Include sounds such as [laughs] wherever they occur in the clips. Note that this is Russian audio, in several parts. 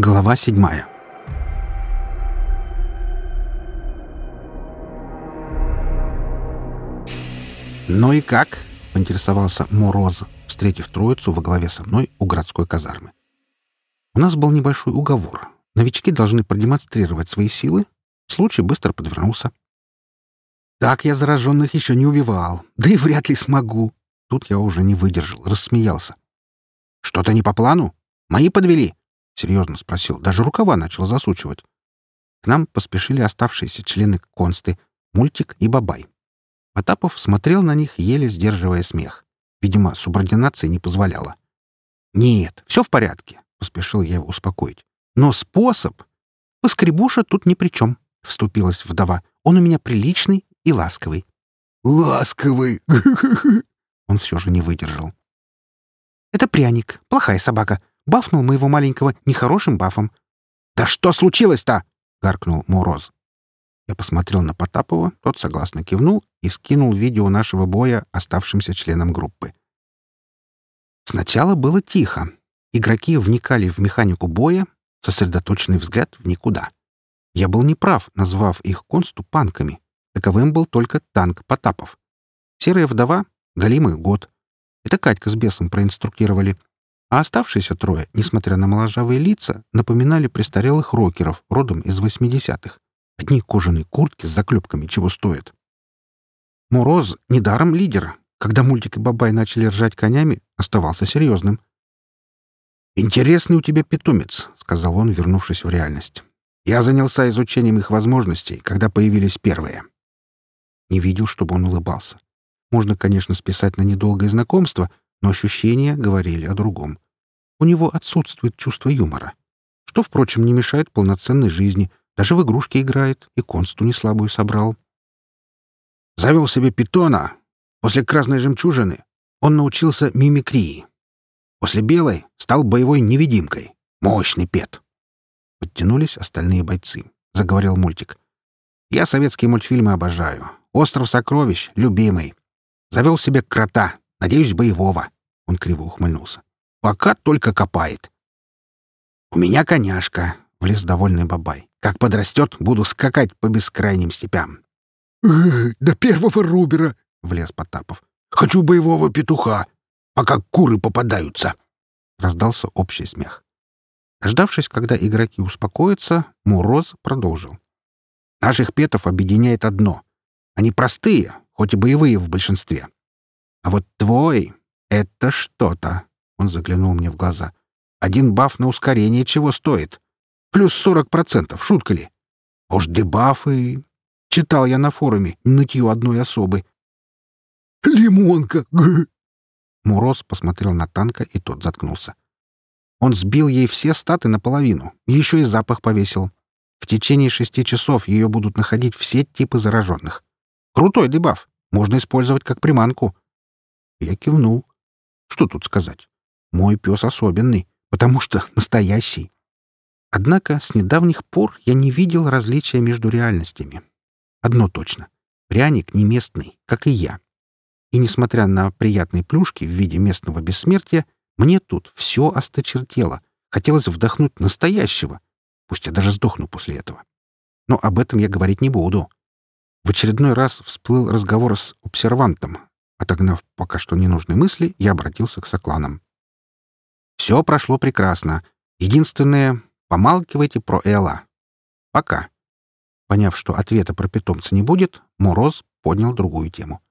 Глава седьмая «Ну и как?» — поинтересовался Мороз, встретив троицу во главе со мной у городской казармы. У нас был небольшой уговор. Новички должны продемонстрировать свои силы. Случай быстро подвернулся. «Так я зараженных еще не убивал. Да и вряд ли смогу». Тут я уже не выдержал, рассмеялся. «Что-то не по плану? Мои подвели?» — серьезно спросил. Даже рукава начал засучивать. К нам поспешили оставшиеся члены консты, Мультик и Бабай. Потапов смотрел на них, еле сдерживая смех. Видимо, субординация не позволяла. «Нет, все в порядке», — поспешил я его успокоить. «Но способ...» «Поскребуша тут ни при чем», — вступилась вдова. «Он у меня приличный и ласковый». «Ласковый!» [laughs] Он все же не выдержал. «Это пряник, плохая собака. Бафнул моего маленького нехорошим бафом». «Да что случилось-то?» — гаркнул Мороз. Я посмотрел на Потапова, тот согласно кивнул и скинул видео нашего боя оставшимся членам группы. Сначала было тихо. Игроки вникали в механику боя, сосредоточенный взгляд в никуда. Я был неправ, назвав их конступанками. Таковым был только танк Потапов. Серая вдова — голимый год. Это Катька с бесом проинструктировали. А оставшиеся трое, несмотря на моложавые лица, напоминали престарелых рокеров родом из 80-х. Одни кожаные куртки с заклепками чего стоят. Мороз недаром лидер. Когда мультик и Бабай начали ржать конями, оставался серьезным. «Интересный у тебя питомец», — сказал он, вернувшись в реальность. «Я занялся изучением их возможностей, когда появились первые». Не видел, чтобы он улыбался. Можно, конечно, списать на недолгое знакомство, но ощущения говорили о другом. У него отсутствует чувство юмора, что, впрочем, не мешает полноценной жизни, даже в игрушки играет и консту не слабую собрал. Завел себе питона. После красной жемчужины он научился мимикрии. После белой стал боевой невидимкой. Мощный пет. Подтянулись остальные бойцы. Заговорил мультик. Я советские мультфильмы обожаю. «Остров сокровищ» — любимый. Завел себе крота, надеюсь, боевого. Он криво ухмыльнулся. Пока только копает. У меня коняшка, — влез довольный бабай. «Как подрастет, буду скакать по бескрайним степям». «До первого рубера!» — влез Потапов. «Хочу боевого петуха, пока куры попадаются!» Раздался общий смех. Дождавшись, когда игроки успокоятся, Мороз продолжил. «Наших петов объединяет одно. Они простые, хоть и боевые в большинстве. А вот твой — это что-то!» Он заглянул мне в глаза. «Один баф на ускорение чего стоит? Плюс сорок процентов, шутка ли? Уж дебафы... Читал я на форуме нытью одной особы. «Лимонка!» Мороз посмотрел на танка, и тот заткнулся. Он сбил ей все статы наполовину, еще и запах повесил. В течение шести часов ее будут находить все типы зараженных. Крутой дебаф. Можно использовать как приманку. Я кивнул. Что тут сказать? Мой пес особенный, потому что [laughs] настоящий. Однако с недавних пор я не видел различия между реальностями. Одно точно. Пряник не местный, как и я. И несмотря на приятные плюшки в виде местного бессмертия, мне тут все осточертело. Хотелось вдохнуть настоящего. Пусть я даже сдохну после этого. Но об этом я говорить не буду. В очередной раз всплыл разговор с обсервантом. Отогнав пока что ненужные мысли, я обратился к сокланам. Все прошло прекрасно. Единственное, Помалкивайте про Элла. Пока. Поняв, что ответа про питомца не будет, Мороз поднял другую тему.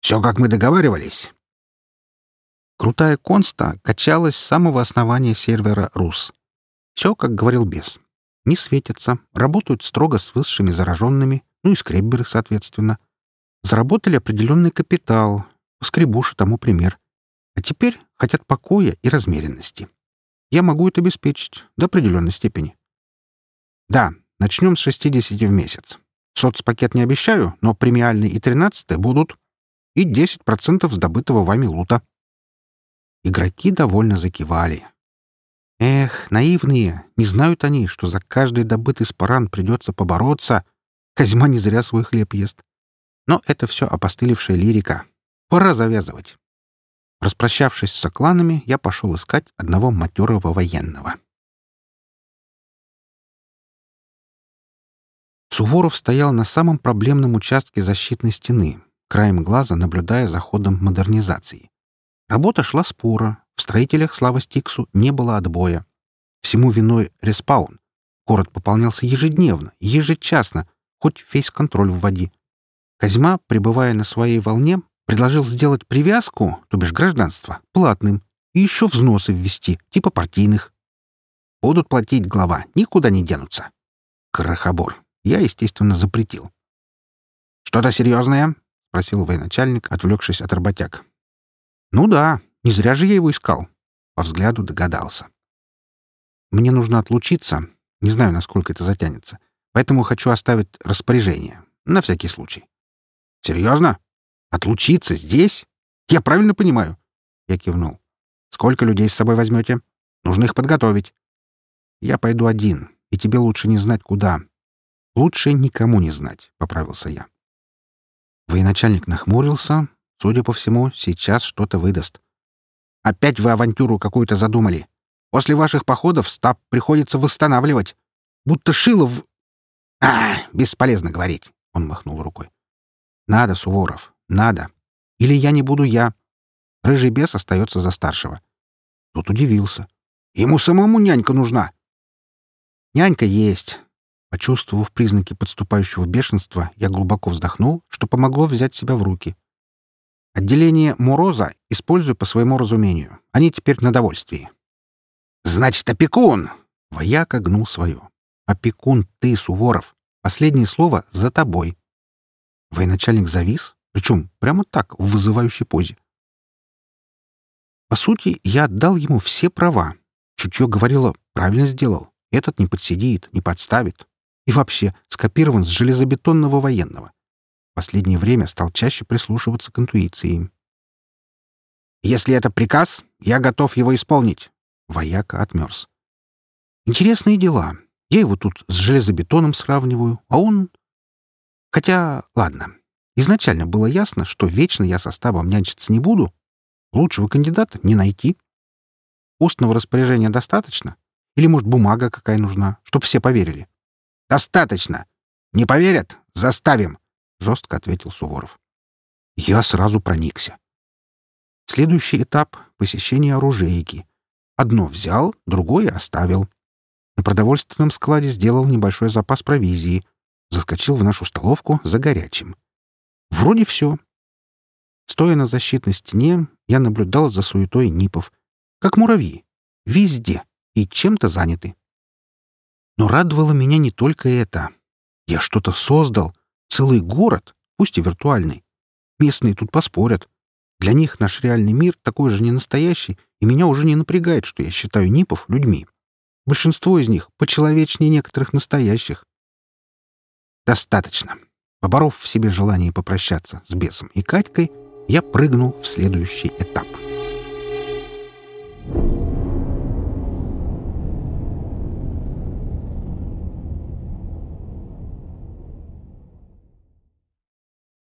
«Все, как мы договаривались». Крутая конста качалась с самого основания сервера «Рус». Все, как говорил бес. Не светятся, работают строго с высшими зараженными, ну и скребберы, соответственно. Заработали определенный капитал, скребуши тому пример. А теперь хотят покоя и размеренности я могу это обеспечить до определенной степени. Да, начнем с 60 в месяц. Соцпакет не обещаю, но премиальный и 13 будут. И 10% с добытого вами лута. Игроки довольно закивали. Эх, наивные, не знают они, что за каждый добытый спаран придется побороться. Козьма не зря свой хлеб ест. Но это все опостылевшая лирика. Пора завязывать. Распрощавшись с окланами, я пошел искать одного матерого военного. Суворов стоял на самом проблемном участке защитной стены, краем глаза наблюдая за ходом модернизации. Работа шла спора, в строителях слава Стиксу не было отбоя. Всему виной респаун. Город пополнялся ежедневно, ежечасно, хоть фейс-контроль вводи. Козьма, пребывая на своей волне, предложил сделать привязку, то бишь гражданство, платным, и еще взносы ввести, типа партийных. Будут платить глава, никуда не денутся. Крохобор. Я, естественно, запретил. «Что-то серьезное?» — спросил военачальник, отвлекшись от работяг. «Ну да, не зря же я его искал». По взгляду догадался. «Мне нужно отлучиться. Не знаю, насколько это затянется. Поэтому хочу оставить распоряжение. На всякий случай». «Серьезно? Отлучиться здесь? Я правильно понимаю?» Я кивнул. «Сколько людей с собой возьмете? Нужно их подготовить». «Я пойду один, и тебе лучше не знать, куда. Лучше никому не знать», — поправился я. Военачальник нахмурился. Судя по всему, сейчас что-то выдаст. «Опять вы авантюру какую-то задумали. После ваших походов стаб приходится восстанавливать. Будто шило в...» «А, бесполезно говорить», — он махнул рукой. «Надо, Суворов, надо. Или я не буду я. Рыжий бес остается за старшего». Тот удивился. «Ему самому нянька нужна». «Нянька есть. Почувствовав признаки подступающего бешенства, я глубоко вздохнул, что помогло взять себя в руки. Отделение Мороза использую по своему разумению. Они теперь на довольствии. «Значит, опекун!» — вояка гнул свое. «Опекун ты, Суворов. Последнее слово за тобой». Военачальник завис, причем прямо так, в вызывающей позе. По сути, я отдал ему все права. Чутье говорило, правильно сделал. Этот не подсидит, не подставит. И вообще, скопирован с железобетонного военного. В последнее время стал чаще прислушиваться к интуиции. «Если это приказ, я готов его исполнить». Вояка отмерз. «Интересные дела. Я его тут с железобетоном сравниваю, а он...» Хотя, ладно. Изначально было ясно, что вечно я со стабом нянчиться не буду. Лучшего кандидата не найти. Устного распоряжения достаточно? Или, может, бумага какая нужна, чтоб все поверили? Достаточно. Не поверят? Заставим, жестко ответил Суворов. Я сразу проникся. Следующий этап — посещение оружейки. Одно взял, другое оставил. На продовольственном складе сделал небольшой запас провизии. Заскочил в нашу столовку за горячим. Вроде все. Стоя на защитной стене, я наблюдал за суетой нипов. Как муравьи. Везде. И чем-то заняты. Но радовало меня не только это. Я что-то создал. Целый город, пусть и виртуальный. Местные тут поспорят. Для них наш реальный мир такой же ненастоящий, и меня уже не напрягает, что я считаю нипов людьми. Большинство из них почеловечнее некоторых настоящих. Достаточно. Поборов в себе желание попрощаться с бесом и Катькой, я прыгнул в следующий этап.